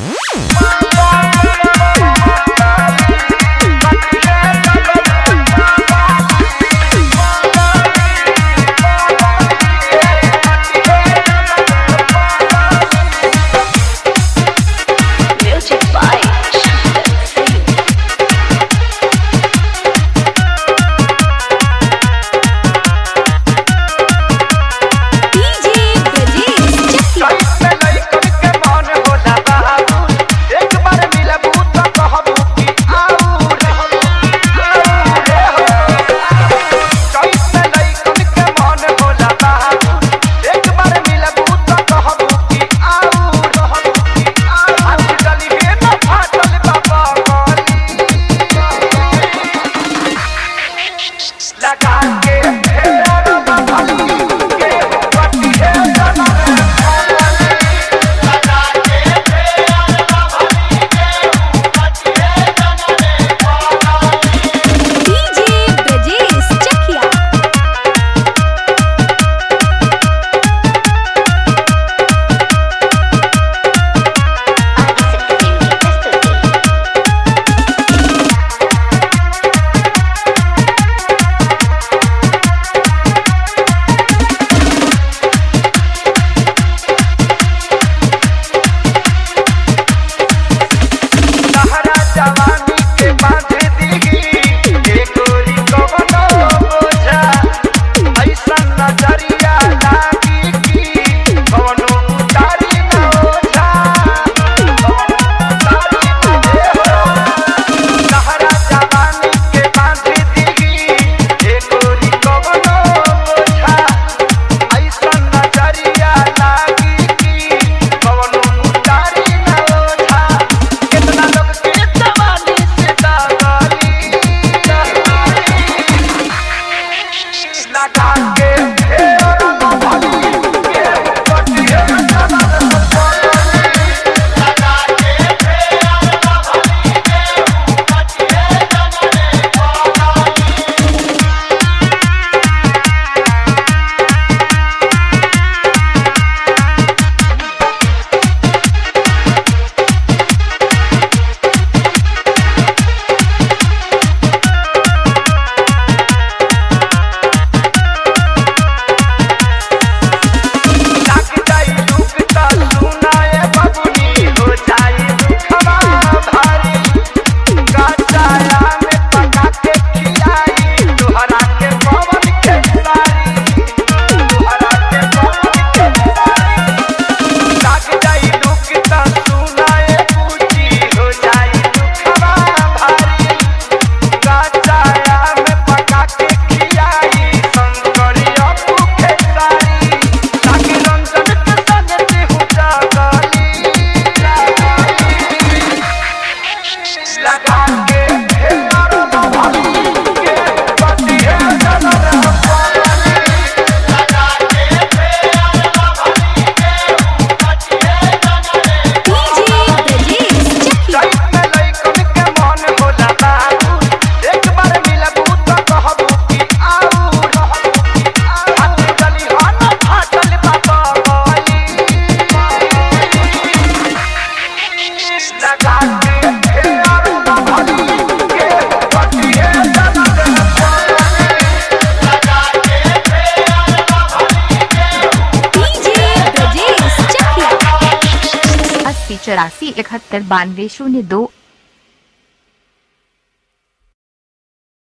Bye. Chama अस्सी चौरासी इकहत्तर बानवे शून्य दो